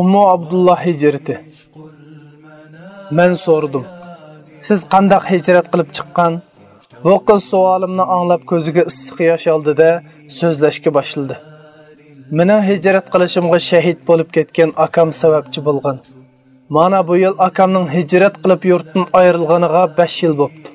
Ummu Abdullah hijrati. Men so'radim. Siz qandaq hijrat qilib chiqqan? Bu qiz savolimni anglab ko'ziga issiq yosh oldida so'zlashga boshladi. Mening hijrat qilishimga shahid bo'lib ketgan akam sababchi bo'lgan. Mana bu yil akamning hijrat qilib yurtdan ayrilganiga 5 yil bo'ldi.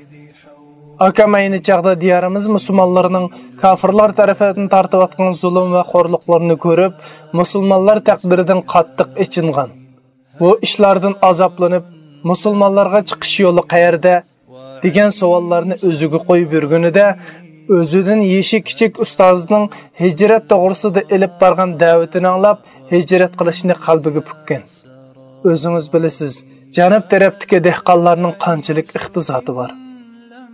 Akam ayni chaqda diyorimiz musulmonlarining kofirlar tarafidan tortayotgan zulm va xo'rliqlarni ko'rib, musulmonlar taqdiridan qattiq ichingan. Bu ishlardan azoblanib, musulmonlarga chiqish yo'li qayerda degan savollarni o'ziga qo'yib yurganida o'zidan yeshi kichik ustozining hijrat to'g'risida ilib borgan da'vatini anglab hijrat qilishni qalbiga pukkan. O'zingiz bilasiz, janub tarafdagi dehqonlarning qanchalik iqtisodi bor.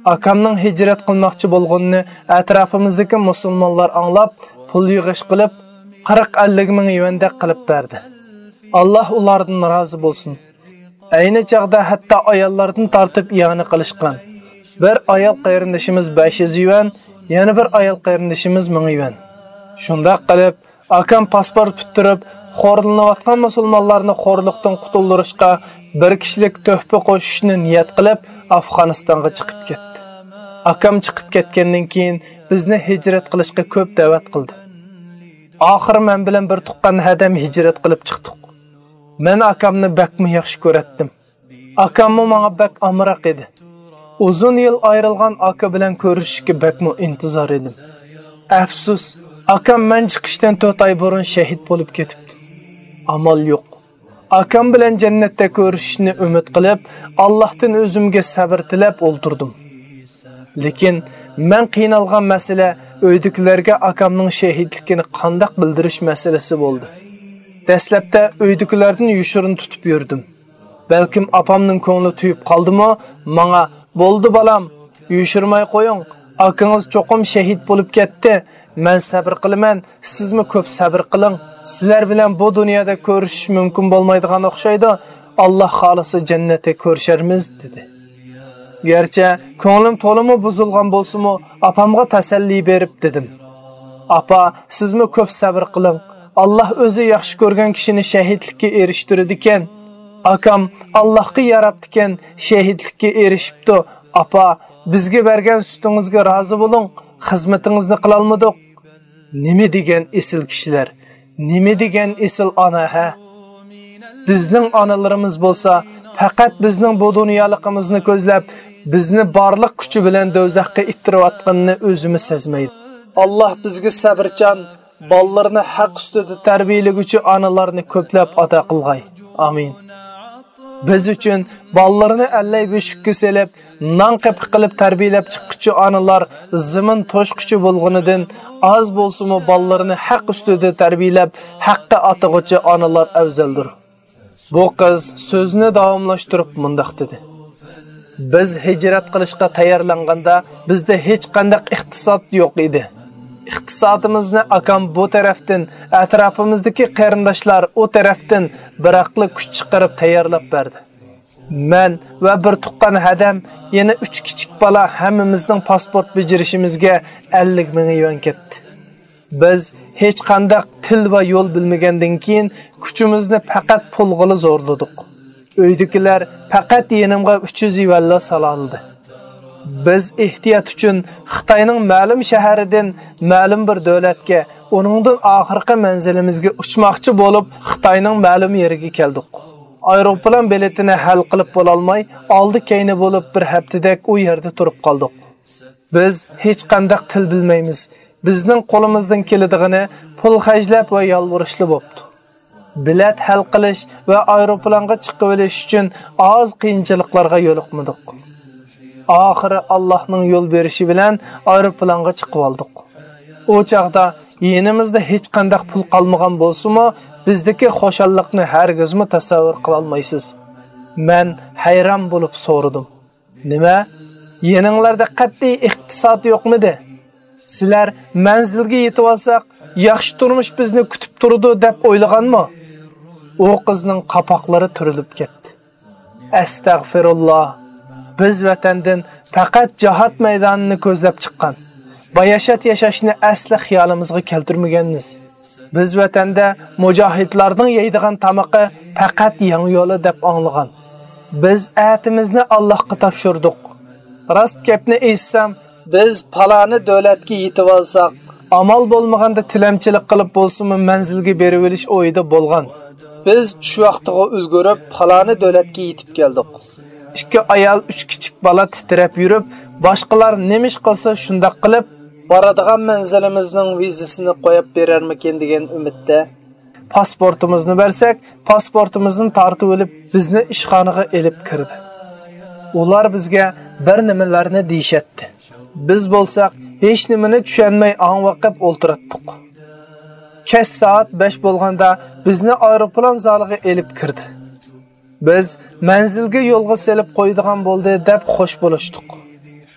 Akamning hijrat qilmoqchi bo'lganini atrofimizdagi musulmonlar anglab pul yig'ish qilib 40-50 ming yuvandek qilib berdi. Alloh ulardan rozi bo'lsin. Ayni chaqda hatto ayollardan tortib iyoni qilishgan. Bir ayol qayrindishimiz 500 yuvan, yana bir ayol qayrindishimiz 1000 yuvan. Shunda qilib, akam pasport bitirib, xo'rlanayotgan musulmonlarni xo'rliqdan qutuldirishga bir kishilik to'hfa qo'shishni niyat qilib, Afg'onistonga chiqib ketdi. Akam chiqib ketgandan keyin bizni hijrat qilishga ko'p da'vat qildi. Oxir men bilan bir tuqqan hadam hijrat qilib chiqdik. Men akamni bakmi yaxshi ko'ratdim. Akammi menga bak amroq edi. Uzun yil ayrilgan aka bilan ko'rishishga bakmi intizor edim. Afsus, akam men chiqishdan 4 oy burun shahid bo'lib ketibdi. Amal yo'q. Akam bilan jannatda ko'rishishni umid qilib, Allohdan o'zimga sabr tilab o'ltirdim. Lekin men qiynalgan masala uydagilarga akamning shahidligini qandoq bildirish masalasi bo'ldi. Dastlabda uydagilardan yushurin tutib yurdim. Balkim apamning ko'ngli tuyib qoldimi? Menga "Bo'ldi balam, yushirmay qo'ying. Akangiz cho'qim shahid bo'lib ketdi. Men sabr qilaman, sizmi ko'p sabr qiling. Sizlar bilan bu dunyoda ko'rishish mumkin bo'lmaydigan o'xshaydi. Alloh xolisi jannatda ko'risharmiz" dedi. Gerçi ko'nglim to'limi buzilgan bo'lsa-mu, opamga tasalli berib dedim. Apa, sizmi ko'p sabr qiling. Alloh o'zi yaxshi ko'rgan kishini shahidlikka erishtiradi ekan Akam Allohga yaratdi ekan, shahidlikka erishibdi. Apa, bizga bergan sutingizga rozi bo'ling. Xizmatingizni qila olmadik. Nima degan esil kishilar? Nima degan esil ona ha? Bizning onalarimiz bo'lsa, faqat bizning bu dunyoligimizni ko'zlab, bizni barliq kuchi bilan do'zaxga ittirayotganini o'zimiz sezmaydi. Alloh bizga sabrchan, bollarni haq ustida tarbiyalaguvchi onalarni ko'plab ata qilg'ay. Amin. Biz uchun bollarni allay beshikka selib, non qapq qilib tarbiyalab chiqquchi onalar zimin to'shquchi bo'lganidan oz bo'lsa-mu bollarni haq ustida tarbiyalab, haqqa atag'uvchi onalar afzaldir. Bu qiz so'zni davomlashtirib mundaq dedi. Biz hijrat qilishga tayyorlanganda bizda hech qanday iqtisod yo'q edi. Iqtisodimizni akam bu tarafdan, atrofimizdagi qarindoshlar u tarafdan biraqli kuch chiqarib tayyorlab berdi. Men va bir tuqqan hadam yana 3 kichik bola hammamizning pasport bijirishimizga 50 ming yuan ketdi. Biz hech qanday til va yo'l bilmagandan keyin kuchimizni faqat pulg'ili zo'rladik. Uydagilar faqat yenimga 300 yuvanla salaldi. Biz ehtiyot uchun Xitoyning ma'lum shaharidan ma'lum bir davlatga, uningdan oxirgi manzilimizga uchmoqchi bo'lib, Xitoyning ma'lum yeriga keldik. Aeroplan biletini hal qilib bo'la olmay, oldi-keyni bo'lib bir haftadak u yerda turib qoldik. Biz hech qanday til bilmaymiz. Bizning qo'limizdan keladigini pul xajlab va yolvorishli bo'pti. Bilet hal qilish va aeroplanga chiqib olish uchun oz qiyinchiliklarga yo'liqmadik. Oxiri Allohning yo'l berishi bilan aeroplanga chiqib oldik. U chaqda yenimizda hech qanday pul qolmagan bo'lsa-mu, bizdagi xoshallikni hargizmi tasavvur qila olmaysiz. Men hayron bo'lib so'radim. Nima? Yeninglarda qat'iy iqtisod yo'qmidi? Sizlar manzilga yetib olsak, yaxshi turmush bizni kutib turdi deb o'ylaganmi? U qizning qapoqlari turilib ketdi. Astagfirulloh. Biz vatandan faqat jihad maydonini ko'zlab chiqqan. Bayashat yashashni asli xiyolimizga keltirmaganmiz. biz vatanda mujohidlarning yeydigan tamoqi faqat yangi yo'li deb anglagan biz atimizni allohga topshirdik rost gapni aytsam biz paloni davlatga yetib olsak amal bo'lmaganda tilamchilik qilib bo'lsinmi manzilga berib olish o'yida bo'lgan biz shu vaqtiga ulgurib paloni davlatga yetib keldik. Ikki ayol uch kichik bola titrab yurib boshqalar nemish qilsa shundoq qilib boradigan manzilimizning vizasini qo'yib berarmikin degan umidda pasportimizni bersak pasportimizni tortib olib bizni ishxonaga elib kirdi. Ular bizga bir nimalarni deyishatdi biz bo'lsak hech nimani tushunmay angvaqib o'ltiratdik. Kech soat besh bo'lganda bizni aeroplan zaliga elib kirdi. Biz manzilga yo'lga selib qo'ydigan bo'ldi deb xush bo'lishdik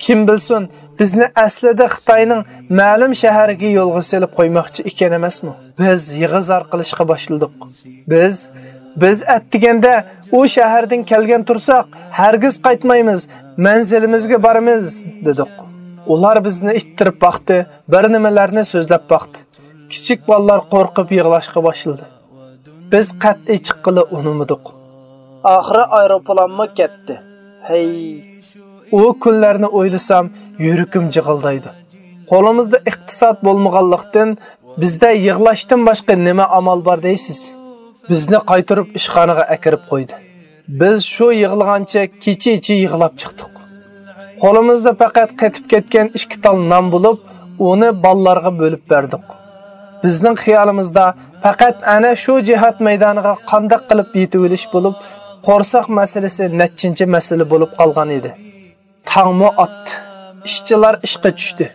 kim bilsin bizni aslida xitoyning ma'lum shahariga yo'lga selib qo'ymoqchi ekan emasmi biz yig'izar qilishga boshladik. Biz biz atdiganda u shahardan kelgan tursak hargiz qaytmaymiz manzilimizga boramiz dedik. Ular bizni ittirib boqdi bir nimalarni so'zlab boqdi. Kichik bolalar qo'rqib yig'lashga boshladi. Biz qat'iy chiqqili unimidik oxiri aeroplanmi ketdi. Hey. U kunlarni o'ylasam yuragim jig'ildaydi. Qo'limizda iqtisod bo'lmaganlikdan bizda yig'lashdan boshqa nima amal bor deysiz? Bizni qaytirib ishxonaga akirib qo'ydi. Biz shu yig'lagancha kecha ichi yig'lab chiqdik. Qo'limizda faqat qetib ketgan ikki tal non bo'lib uni ballarga bo'lib berdik bizning xiyolimizda faqat ana shu jihat maydoniga qandoq qilib yetib olish bo'lib qo'rsoq masalasi nechinchi masala bo'lib qolgan edi. Tangmi otdi ishchilar ishga tushdi.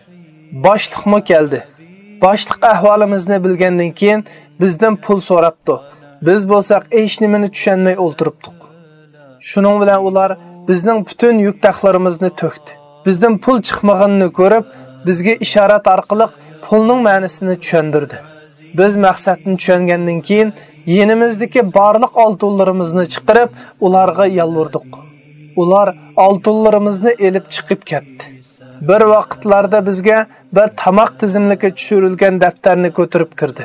Boshliqmi keldi? Boshliq ahvolimizni bilgandan keyin bizdan pul so'rabdi. Biz bo'lsak hech nimani tushunmay o'ltiribdik shuning bilan ular bizning butun yuktaqlarimizni to'kdi. Bizdan pul chiqmaganini ko'rib bizga ishorat orqali pulning ma'nosini tushundirdi biz maqsadni tushungandan keyin yenimizdagi barliq oltinlarimizni chiqarib ularga yalvurdik ular oltinlarimizni elib chiqib ketdi. Bir vaqtlarda bizga bir tamoq tizimligi tushirilgan daftarni ko'tarib kirdi.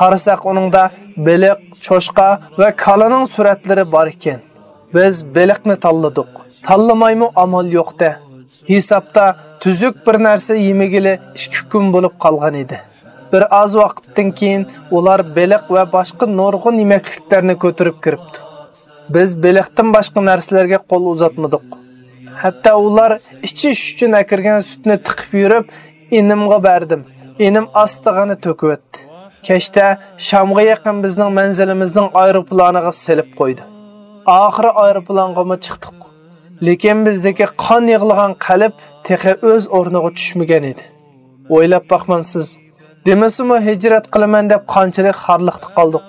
Qarasak uningda beliq cho'shqa va kalaning suratlari bor ekan. Biz beliqni tanladik. Tanlamaymi amal yo'qda hisobda tuzuk bir narsa yemagili ikki kun bo'lib qolgan edi. Bir oz vaqtdan keyin ular beliq va boshqa nurg'un yemakliklarni ko'tarib kiribdi. Biz beliqdan boshqa narsalarga qo'l uzatmadik. Hatto ular ichish uchun akirgan sutni tiqib yurib inimga berdim inim ostig'ini to'kiyotdi kechda shamga yaqin bizning manzilimizning aeroplaniga silib qo'ydi. Oxiri aeroplanga chiqdik. Lekin bizdagi qon yig'lagan qalb texi o'z o'rniga tushmagan edi. O'ylab boqmamsiz demasimi hijrat qilaman deb qanchalik xorliqda qoldik.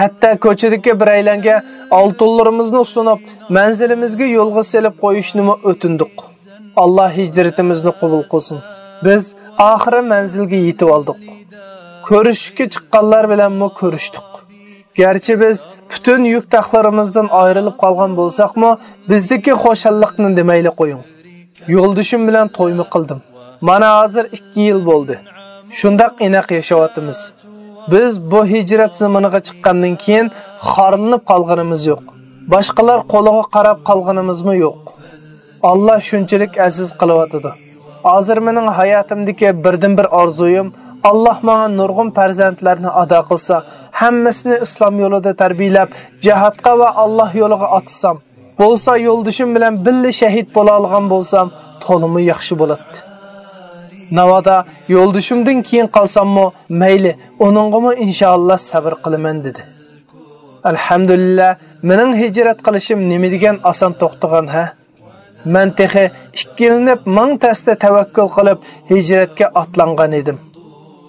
Hatto ko'chadagi biraylarga oltinlarimizni sunib manzilimizga yo'lga selib qo'yishni o'tindik alloh hijratimizni qabul qilsin. Biz oxiri manzilga yetib oldik. Ko'rishishga chiqqanlar bilan ko'rishdik. Gerçi biz butun yuk taxlarimizdan ayrilib qolgan bo'lsakmi bizdagi xo'shalliqni demayli qo'ying. Yo'ldishim bilan to'ymi qildim. Mana hozir iki yil bo'ldi. Şundak inoq yashayotimiz biz bu hijrat zamoniga chiqqandan keyin kalganımız yok. yo'q. Boshqalar qo'liga qarab qolganimizmi yo'q. Alloh shunchalik aziz kılavatıdı. hozir mening hayotimdagi birdan bir arzuyum, alloh menga nurg'un farzandlarni ado qilsa hammasini islom yo'lida tarbiyalab jihatga va alloh yo'liga otsam bo'lsa yo'ldoshim bilan birga shahid bo'la olgan bo'lsam to'limi yaxshi bo'ladi. Navoda yo'ldoshimdan keyin qolsammi mayli uningimi inshaalloh sabr qilaman dedi. Alhamdulillah mening hijrat qilishim nima degan oson to'xtagan ha? Men tehi ikkilinib ming tasda tavakkul qilib hijratga otlangan edim.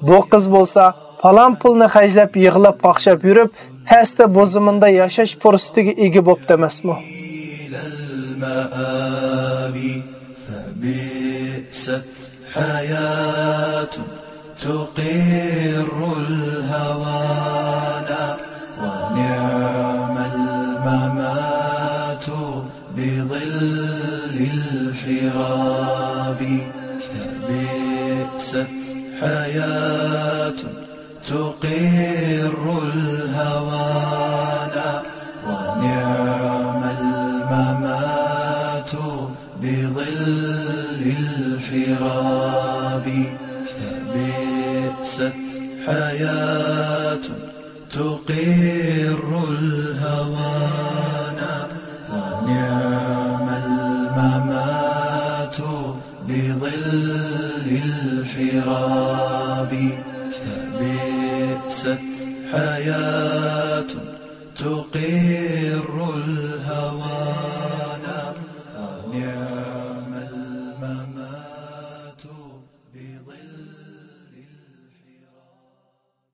bu qiz bo'lsa falon pulni hajlab yig'lab qoqshab yurib pastda bo'ziminda yashash fursatiga ega bo'pti emasmi حياة تقر الحراب فبئست حياة تقر الهوى.